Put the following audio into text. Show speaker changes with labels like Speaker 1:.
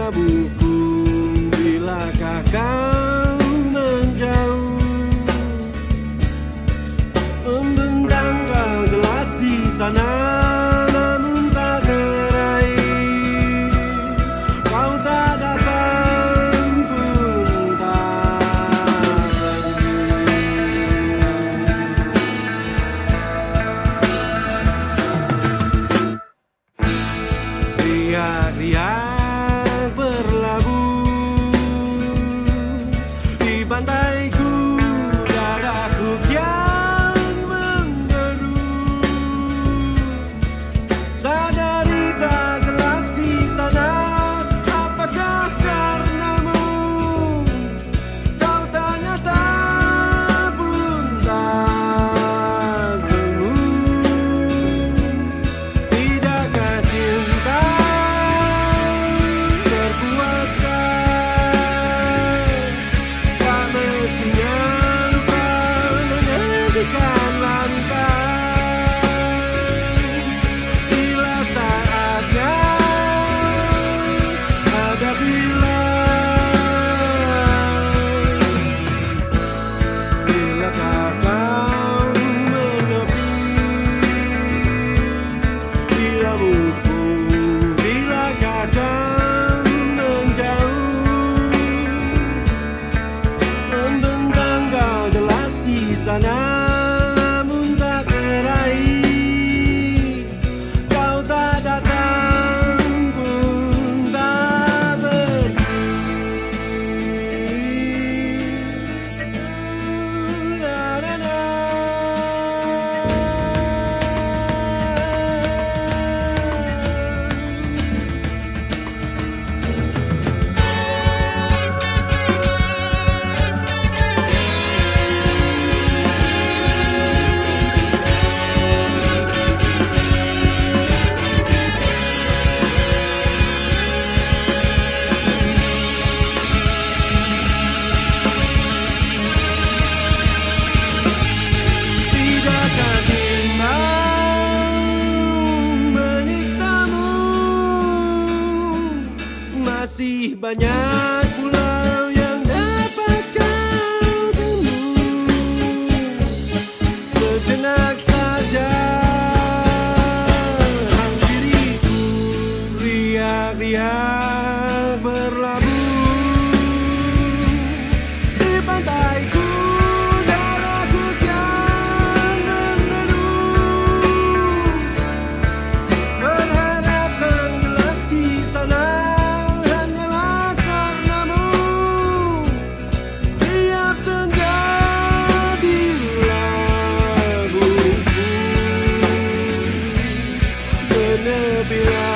Speaker 1: abu-abuku kau menjauh? Membentang kau jelas di sana Namun tak teraih Kau tak datang pun tak Ria, ria banyak pulau yang dapat kau temui Sejenak saja Hampiri riak-riak. be right.